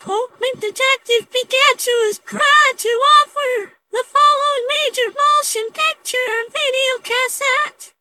Pokemon Detective Pikachu is proud to offer the following major motion picture.